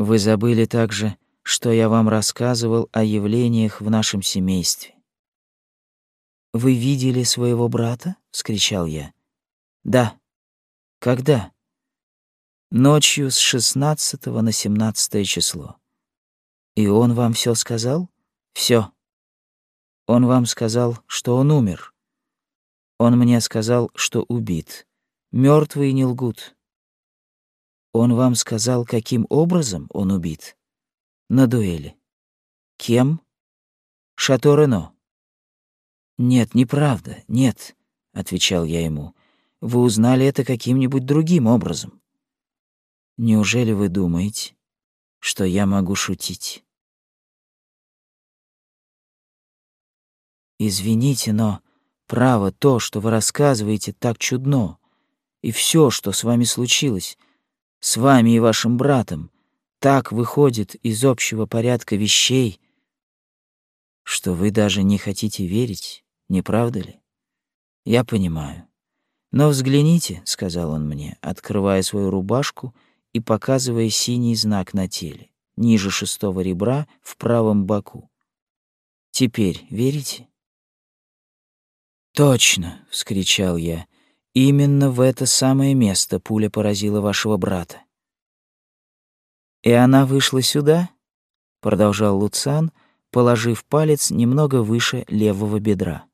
Вы забыли также, что я вам рассказывал о явлениях в нашем семействе. Вы видели своего брата? вскричал я. Да. Когда? Ночью с 16 на 17 число. И он вам все сказал? Все. Он вам сказал, что он умер. Он мне сказал, что убит. Мертвые не лгут. Он вам сказал, каким образом он убит? На дуэли. Кем? Шато Рено. Нет, неправда, нет, отвечал я ему. Вы узнали это каким-нибудь другим образом. Неужели вы думаете, что я могу шутить? Извините, но право то, что вы рассказываете, так чудно, и все, что с вами случилось, с вами и вашим братом, так выходит из общего порядка вещей, что вы даже не хотите верить, не правда ли? Я понимаю. Но взгляните, сказал он мне, открывая свою рубашку и показывая синий знак на теле, ниже шестого ребра в правом боку. Теперь верите? Точно, вскричал я. Именно в это самое место пуля поразила вашего брата. И она вышла сюда, продолжал Луцан, положив палец немного выше левого бедра.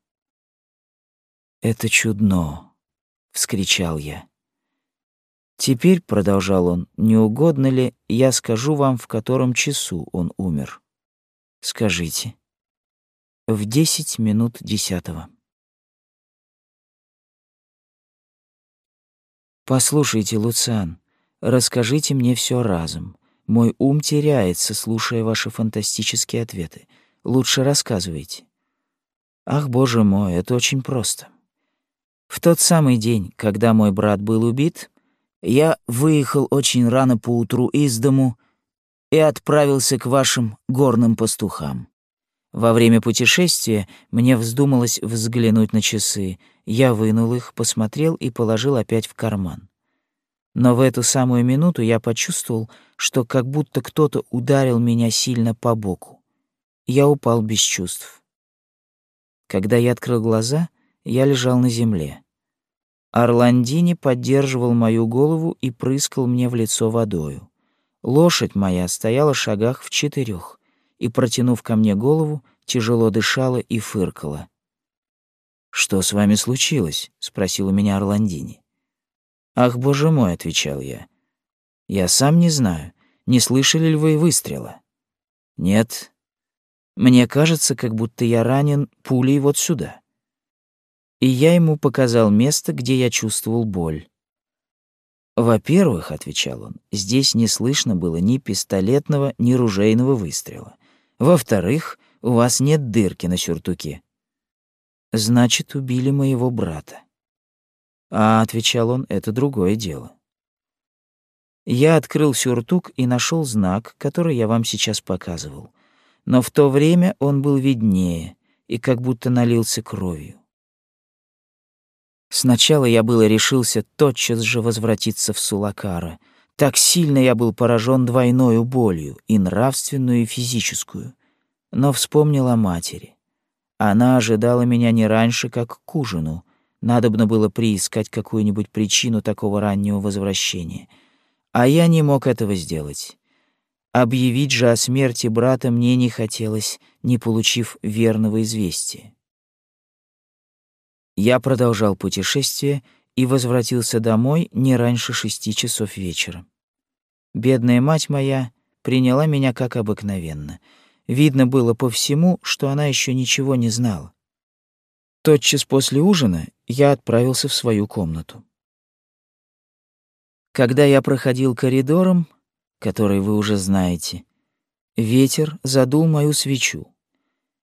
Это чудно, вскричал я. Теперь, продолжал он, не угодно ли, я скажу вам, в котором часу он умер? Скажите. В десять минут десятого. Послушайте, Луциан, расскажите мне все разом. Мой ум теряется, слушая ваши фантастические ответы. Лучше рассказывайте. Ах, боже мой, это очень просто. В тот самый день, когда мой брат был убит, я выехал очень рано поутру из дому и отправился к вашим горным пастухам. Во время путешествия мне вздумалось взглянуть на часы. Я вынул их, посмотрел и положил опять в карман. Но в эту самую минуту я почувствовал, что как будто кто-то ударил меня сильно по боку. Я упал без чувств. Когда я открыл глаза, я лежал на земле. Орландини поддерживал мою голову и прыскал мне в лицо водою. Лошадь моя стояла в шагах в четырех и, протянув ко мне голову, тяжело дышала и фыркала. «Что с вами случилось?» — спросил у меня Орландини. «Ах, боже мой!» — отвечал я. «Я сам не знаю, не слышали ли вы выстрела?» «Нет. Мне кажется, как будто я ранен пулей вот сюда». И я ему показал место, где я чувствовал боль. «Во-первых, — отвечал он, — здесь не слышно было ни пистолетного, ни ружейного выстрела. Во-вторых, у вас нет дырки на сюртуке. Значит, убили моего брата. А, отвечал он, это другое дело. Я открыл сюртук и нашел знак, который я вам сейчас показывал. Но в то время он был виднее и как будто налился кровью. Сначала я было решился тотчас же возвратиться в Сулакара — так сильно я был поражен двойной болью, и нравственную, и физическую. Но вспомнил о матери. Она ожидала меня не раньше, как к ужину. Надобно было приискать какую-нибудь причину такого раннего возвращения. А я не мог этого сделать. Объявить же о смерти брата мне не хотелось, не получив верного известия. Я продолжал путешествие — и возвратился домой не раньше шести часов вечера. Бедная мать моя приняла меня как обыкновенно. Видно было по всему, что она еще ничего не знала. Тотчас после ужина я отправился в свою комнату. Когда я проходил коридором, который вы уже знаете, ветер задул мою свечу.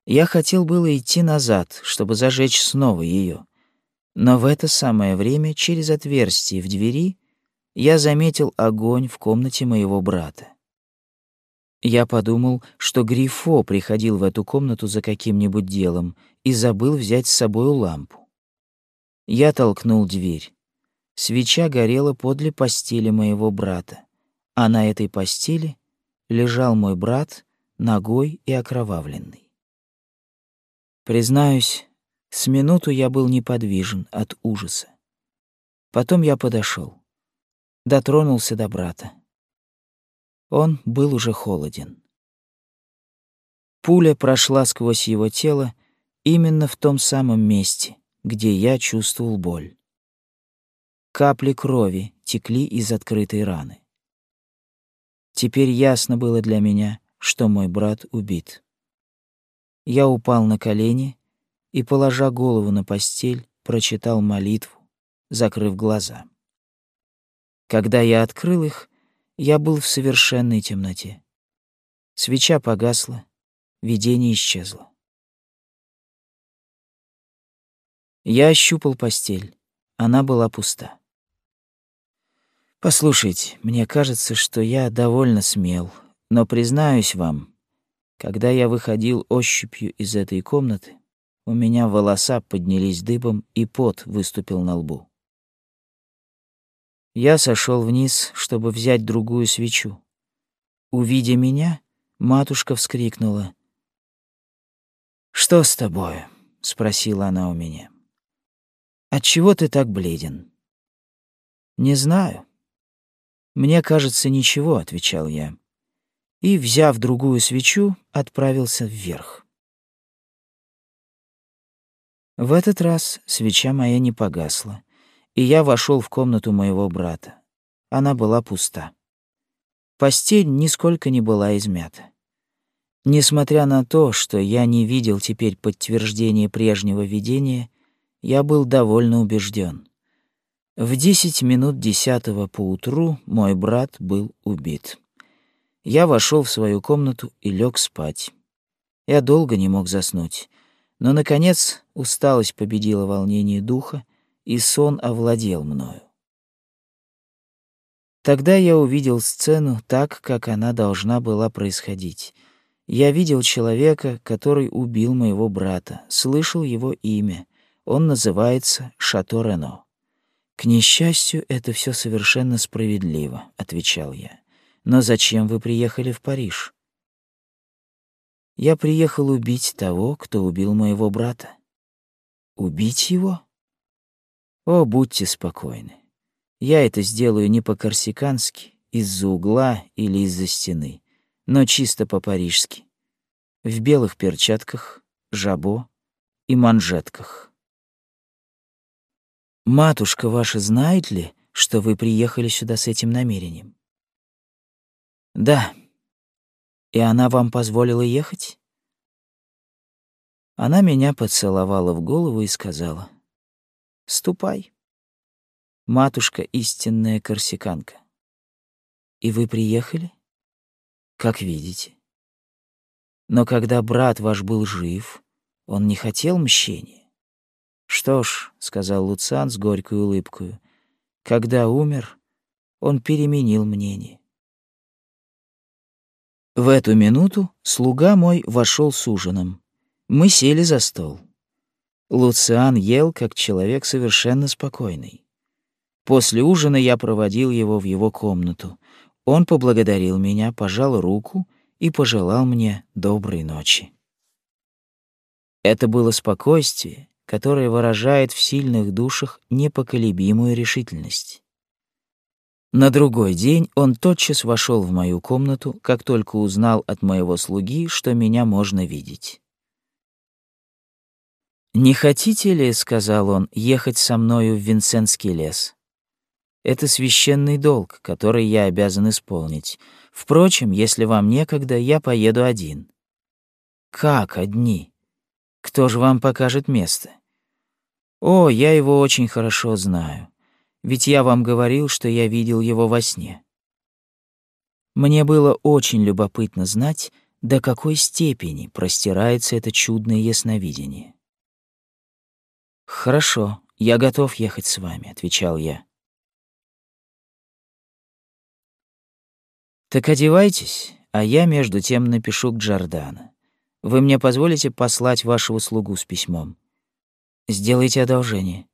Я хотел было идти назад, чтобы зажечь снова ее, но в это самое время через отверстие в двери я заметил огонь в комнате моего брата. Я подумал, что Грифо приходил в эту комнату за каким-нибудь делом и забыл взять с собой лампу. Я толкнул дверь. Свеча горела подле постели моего брата, а на этой постели лежал мой брат, ногой и окровавленный. Признаюсь, с минуту я был неподвижен от ужаса. Потом я подошел, дотронулся до брата. Он был уже холоден. Пуля прошла сквозь его тело именно в том самом месте, где я чувствовал боль. Капли крови текли из открытой раны. Теперь ясно было для меня, что мой брат убит. Я упал на колени и, положа голову на постель, прочитал молитву, закрыв глаза. Когда я открыл их, я был в совершенной темноте. Свеча погасла, видение исчезло. Я ощупал постель. Она была пуста. Послушайте, мне кажется, что я довольно смел, но признаюсь вам, когда я выходил ощупью из этой комнаты, у меня волоса поднялись дыбом и пот выступил на лбу. Я сошел вниз, чтобы взять другую свечу. Увидя меня, матушка вскрикнула. «Что с тобою?» — спросила она у меня. «Отчего ты так бледен?» «Не знаю». «Мне кажется, ничего», — отвечал я. И, взяв другую свечу, отправился вверх. В этот раз свеча моя не погасла, и я вошел в комнату моего брата. Она была пуста. Постель нисколько не была измята. Несмотря на то, что я не видел теперь подтверждения прежнего видения, я был довольно убежден. В десять минут десятого поутру мой брат был убит. Я вошел в свою комнату и лег спать. Я долго не мог заснуть, но, наконец, усталость победила волнение духа, и сон овладел мною. Тогда я увидел сцену так, как она должна была происходить. Я видел человека, который убил моего брата, слышал его имя — он называется Шато Рено. К несчастью, это все совершенно справедливо, отвечал я. Но зачем вы приехали в Париж? Я приехал убить того, кто убил моего брата. Убить его? О, будьте спокойны. Я это сделаю не по-корсикански, из-за угла или из-за стены, но чисто по-парижски. В белых перчатках, жабо и манжетках. Матушка ваша знает ли, что вы приехали сюда с этим намерением? Да. И она вам позволила ехать? Она меня поцеловала в голову и сказала: "Ступай. Матушка истинная корсиканка. И вы приехали? Как видите. Но когда брат ваш был жив, он не хотел мщения. «Что ж», — сказал Луциан с горькой улыбкой, — «когда умер, он переменил мнение». В эту минуту слуга мой вошел с ужином. Мы сели за стол. Луциан ел, как человек совершенно спокойный. После ужина я проводил его в его комнату. Он поблагодарил меня, пожал руку и пожелал мне доброй ночи. Это было спокойствие, которое выражает в сильных душах непоколебимую решительность. На другой день он тотчас вошел в мою комнату, как только узнал от моего слуги, что меня можно видеть. «Не хотите ли, — сказал он, — ехать со мною в Винсентский лес? Это священный долг, который я обязан исполнить. Впрочем, если вам некогда, я поеду один». «Как одни?» Кто же вам покажет место? О, я его очень хорошо знаю. Ведь я вам говорил, что я видел его во сне. Мне было очень любопытно знать, до какой степени простирается это чудное ясновидение. Хорошо, я готов ехать с вами, отвечал я. Так одевайтесь, а я между тем напишу к Джордана. Вы мне позволите послать вашего слугу с письмом? Сделайте одолжение.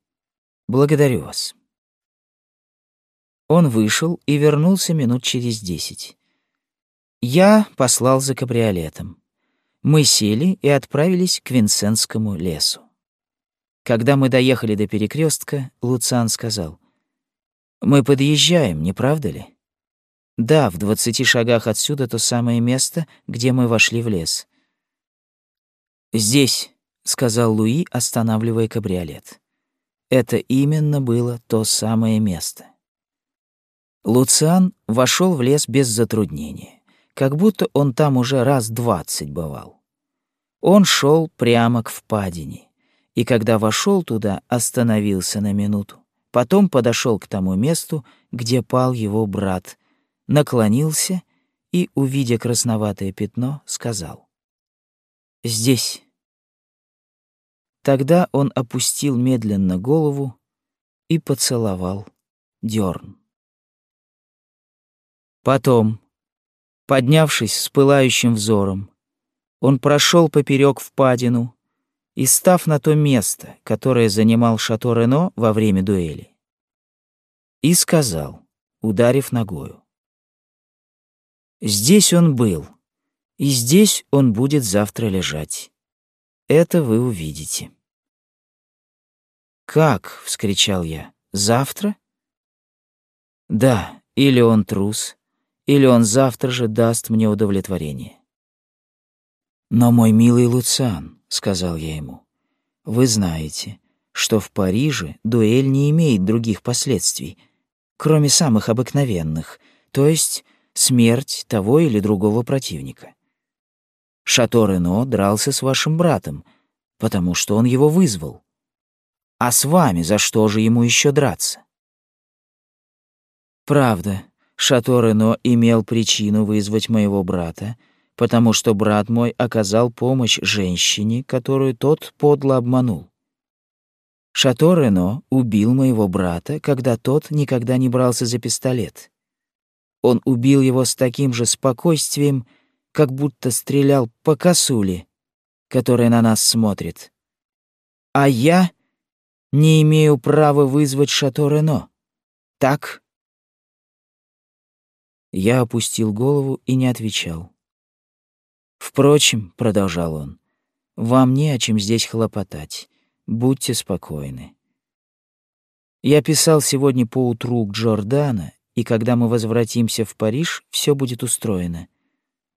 Благодарю вас. Он вышел и вернулся минут через десять. Я послал за кабриолетом. Мы сели и отправились к Винсентскому лесу. Когда мы доехали до перекрестка, Луциан сказал, «Мы подъезжаем, не правда ли?» «Да, в двадцати шагах отсюда то самое место, где мы вошли в лес». «Здесь», — сказал Луи, останавливая кабриолет. Это именно было то самое место. Луциан вошел в лес без затруднения, как будто он там уже раз двадцать бывал. Он шел прямо к впадине, и когда вошел туда, остановился на минуту. Потом подошел к тому месту, где пал его брат, наклонился и, увидя красноватое пятно, сказал «Здесь». Тогда он опустил медленно голову и поцеловал дерн. Потом, поднявшись с пылающим взором, он прошел поперек впадину и, став на то место, которое занимал Шато Рено во время дуэли, и сказал, ударив ногою, «Здесь он был, и здесь он будет завтра лежать. Это вы увидите». «Как?» — вскричал я. «Завтра?» «Да, или он трус, или он завтра же даст мне удовлетворение». «Но, мой милый Луциан», — сказал я ему, — «вы знаете, что в Париже дуэль не имеет других последствий, кроме самых обыкновенных, то есть смерть того или другого противника. Шато Рено дрался с вашим братом, потому что он его вызвал. А с вами за что же ему еще драться? Правда, Шато Рено имел причину вызвать моего брата, потому что брат мой оказал помощь женщине, которую тот подло обманул. Шато Рено убил моего брата, когда тот никогда не брался за пистолет. Он убил его с таким же спокойствием, как будто стрелял по косуле, которая на нас смотрит. А я не имею права вызвать Шато Рено. Так? Я опустил голову и не отвечал. Впрочем, продолжал он, вам не о чем здесь хлопотать. Будьте спокойны. Я писал сегодня поутру к Джордана, и когда мы возвратимся в Париж, все будет устроено.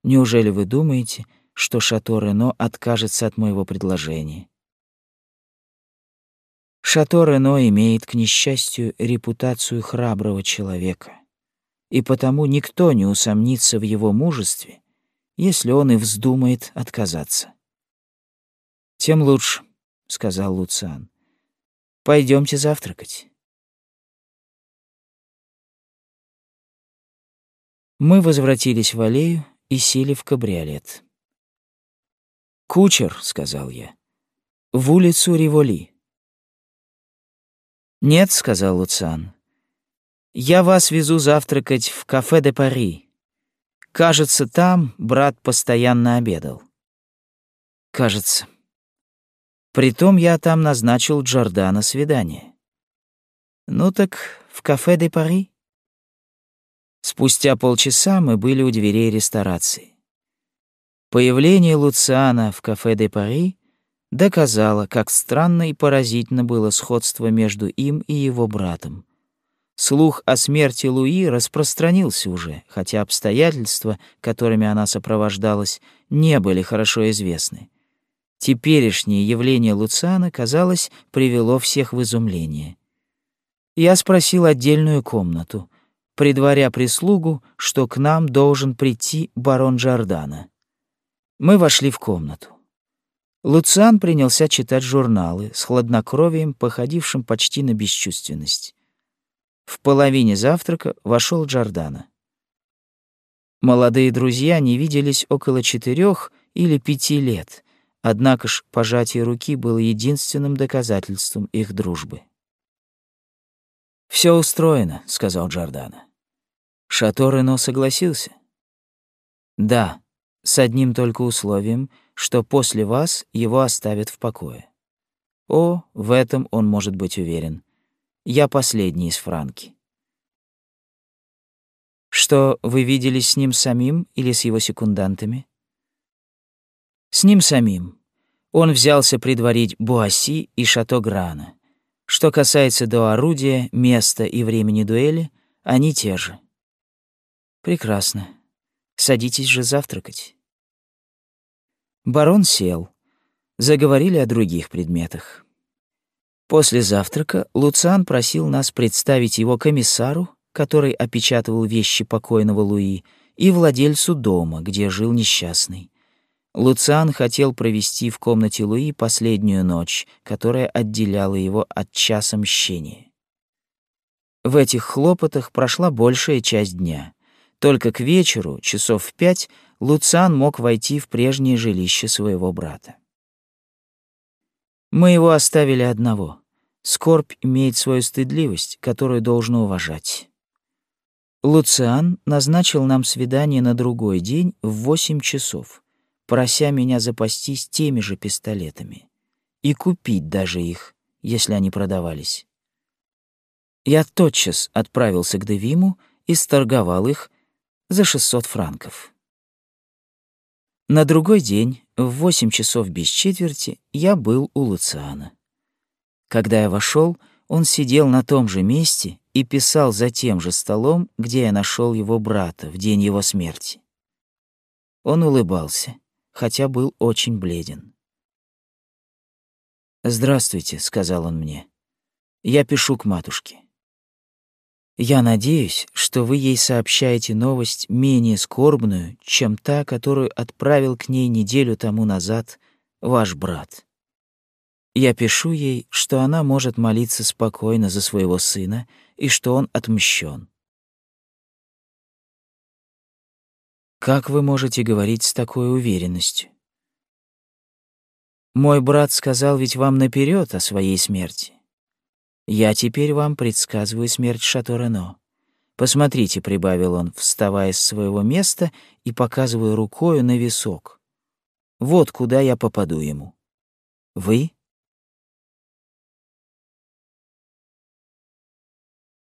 Неужели вы думаете, что Шато Рено откажется от моего предложения? Шато Рено имеет, к несчастью, репутацию храброго человека, и потому никто не усомнится в его мужестве, если он и вздумает отказаться. «Тем лучше», — сказал Луциан. Пойдемте завтракать». Мы возвратились в аллею и сели в кабриолет. «Кучер», — сказал я, — «в улицу Риволи». «Нет», — сказал Луциан, — «я вас везу завтракать в кафе де Пари. Кажется, там брат постоянно обедал». «Кажется». Притом я там назначил Джордана свидание. «Ну так в кафе де Пари?» Спустя полчаса мы были у дверей ресторации. Появление Луциана в кафе де Пари доказало, как странно и поразительно было сходство между им и его братом. Слух о смерти Луи распространился уже, хотя обстоятельства, которыми она сопровождалась, не были хорошо известны. Теперешнее явление Луциана, казалось, привело всех в изумление. Я спросил отдельную комнату — предваря прислугу, что к нам должен прийти барон Джордана. Мы вошли в комнату. Луциан принялся читать журналы с хладнокровием, походившим почти на бесчувственность. В половине завтрака вошел Джордана. Молодые друзья не виделись около четырех или пяти лет, однако ж пожатие руки было единственным доказательством их дружбы. Все устроено», — сказал Джордана. Шато Рено согласился. «Да, с одним только условием, что после вас его оставят в покое. О, в этом он может быть уверен. Я последний из Франки». Что вы виделись с ним самим или с его секундантами? С ним самим. Он взялся предварить Буаси и Шато Грана. Что касается до орудия, места и времени дуэли, они те же. Прекрасно. Садитесь же завтракать. Барон сел. Заговорили о других предметах. После завтрака Луциан просил нас представить его комиссару, который опечатывал вещи покойного Луи, и владельцу дома, где жил несчастный. Луциан хотел провести в комнате Луи последнюю ночь, которая отделяла его от часа мщения. В этих хлопотах прошла большая часть дня. Только к вечеру, часов в пять, Луциан мог войти в прежнее жилище своего брата. Мы его оставили одного. Скорбь имеет свою стыдливость, которую должно уважать. Луциан назначил нам свидание на другой день в восемь часов, прося меня запастись теми же пистолетами и купить даже их, если они продавались. Я тотчас отправился к Девиму и сторговал их за 600 франков. На другой день, в восемь часов без четверти, я был у Луциана. Когда я вошел, он сидел на том же месте и писал за тем же столом, где я нашел его брата в день его смерти. Он улыбался, хотя был очень бледен. «Здравствуйте», — сказал он мне. «Я пишу к матушке. Я надеюсь, что вы ей сообщаете новость менее скорбную, чем та, которую отправил к ней неделю тому назад ваш брат. Я пишу ей, что она может молиться спокойно за своего сына и что он отмщен. Как вы можете говорить с такой уверенностью? Мой брат сказал ведь вам наперед о своей смерти. Я теперь вам предсказываю смерть Шато Рено. Посмотрите, прибавил он, вставая с своего места и показывая рукою на висок. Вот куда я попаду ему. Вы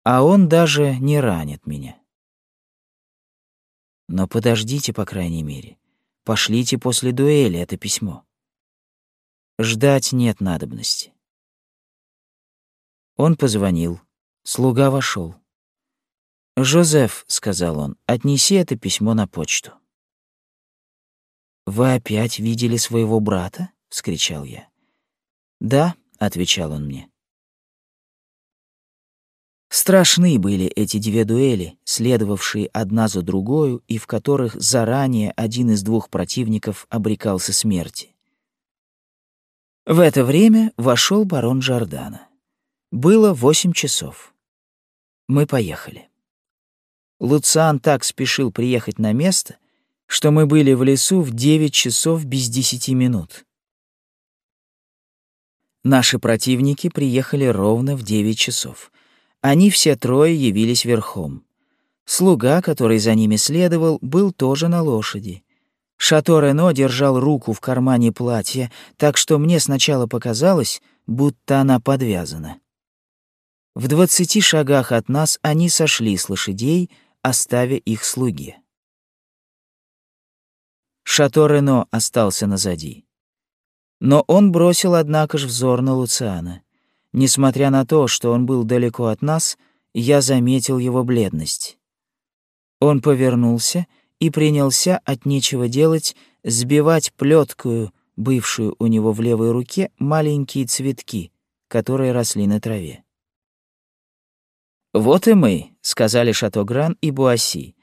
а он даже не ранит меня. Но подождите, по крайней мере. Пошлите после дуэли это письмо. Ждать нет надобности. Он позвонил. Слуга вошел. «Жозеф», — сказал он, — «отнеси это письмо на почту». «Вы опять видели своего брата?» — вскричал я. «Да», — отвечал он мне. Страшны были эти две дуэли, следовавшие одна за другою и в которых заранее один из двух противников обрекался смерти. В это время вошел барон Джордана. Было восемь часов. Мы поехали. Луциан так спешил приехать на место, что мы были в лесу в девять часов без десяти минут. Наши противники приехали ровно в девять часов. Они все трое явились верхом. Слуга, который за ними следовал, был тоже на лошади. Шато Рено держал руку в кармане платья, так что мне сначала показалось, будто она подвязана. В двадцати шагах от нас они сошли с лошадей, оставя их слуге. Шато Рено остался назади. Но он бросил, однако же, взор на Луциана. Несмотря на то, что он был далеко от нас, я заметил его бледность. Он повернулся и принялся от нечего делать сбивать плеткую, бывшую у него в левой руке, маленькие цветки, которые росли на траве. «Вот и мы», — сказали Шатогран и Буаси.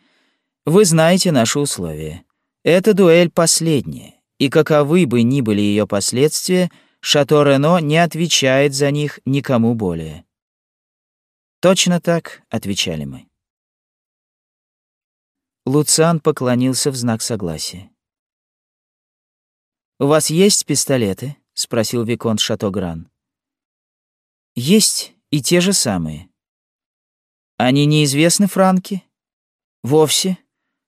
«Вы знаете наши условия. Эта дуэль последняя, и каковы бы ни были ее последствия — Шато Рено не отвечает за них никому более. Точно так, отвечали мы. Луциан поклонился в знак согласия. «У вас есть пистолеты?» — спросил Виконт Шатогран. «Есть, и те же самые». «Они неизвестны Франки?» «Вовсе.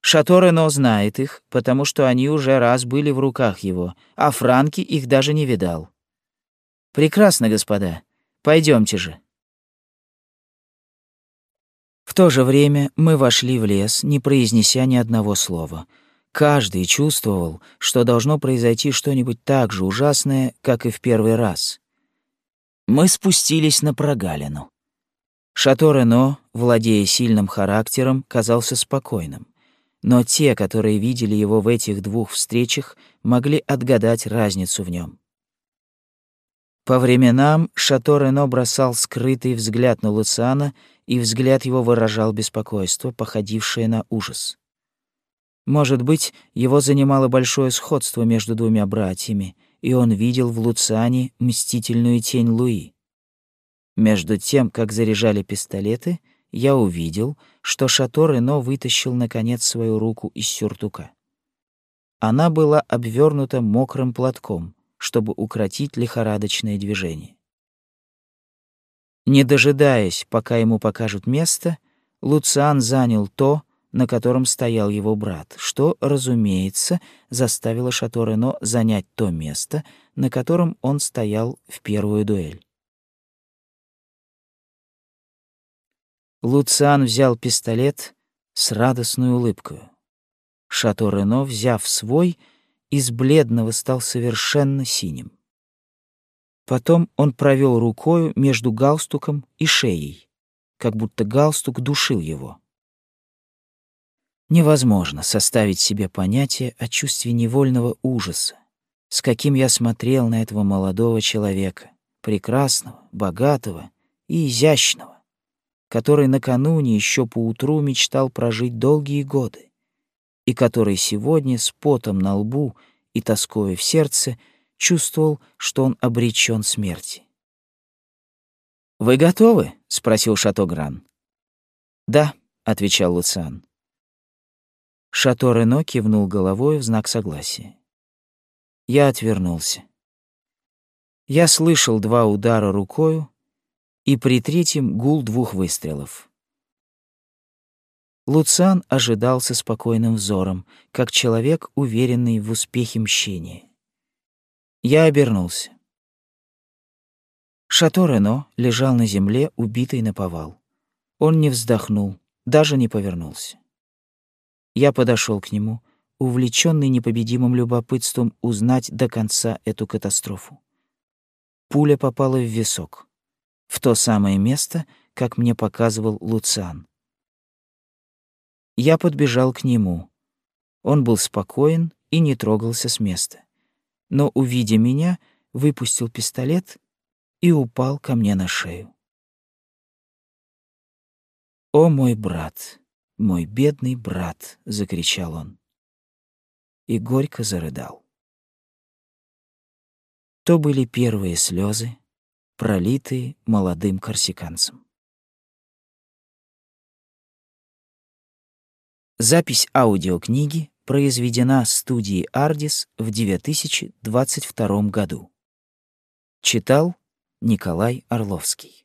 Шато Рено знает их, потому что они уже раз были в руках его, а Франки их даже не видал. Прекрасно, господа. Пойдемте же. В то же время мы вошли в лес, не произнеся ни одного слова. Каждый чувствовал, что должно произойти что-нибудь так же ужасное, как и в первый раз. Мы спустились на прогалину. Шато Рено, владея сильным характером, казался спокойным. Но те, которые видели его в этих двух встречах, могли отгадать разницу в нем. По временам Шато Рено бросал скрытый взгляд на Луциана, и взгляд его выражал беспокойство, походившее на ужас. Может быть, его занимало большое сходство между двумя братьями, и он видел в Луциане мстительную тень Луи. Между тем, как заряжали пистолеты, я увидел, что Шато Рено вытащил наконец свою руку из сюртука. Она была обвернута мокрым платком — чтобы укротить лихорадочное движение. Не дожидаясь, пока ему покажут место, Луциан занял то, на котором стоял его брат, что, разумеется, заставило Шато Рено занять то место, на котором он стоял в первую дуэль. Луциан взял пистолет с радостной улыбкой. Шато Рено, взяв свой, — из бледного стал совершенно синим. Потом он провел рукою между галстуком и шеей, как будто галстук душил его. Невозможно составить себе понятие о чувстве невольного ужаса, с каким я смотрел на этого молодого человека, прекрасного, богатого и изящного, который накануне еще поутру мечтал прожить долгие годы и который сегодня с потом на лбу и тоскою в сердце чувствовал, что он обречен смерти. «Вы готовы?» — спросил Шато-Гран. «Да», — отвечал Луциан. Шато Рено кивнул головой в знак согласия. Я отвернулся. Я слышал два удара рукою и при третьем гул двух выстрелов. Луциан ожидал со спокойным взором, как человек, уверенный в успехе мщения. Я обернулся. Шато Рено лежал на земле, убитый на повал. Он не вздохнул, даже не повернулся. Я подошел к нему, увлеченный непобедимым любопытством узнать до конца эту катастрофу. Пуля попала в висок, в то самое место, как мне показывал Луциан. Я подбежал к нему. Он был спокоен и не трогался с места. Но, увидя меня, выпустил пистолет и упал ко мне на шею. «О, мой брат, мой бедный брат!» — закричал он. И горько зарыдал. То были первые слезы, пролитые молодым корсиканцем. Запись аудиокниги произведена студией «Ардис» в 2022 году. Читал Николай Орловский.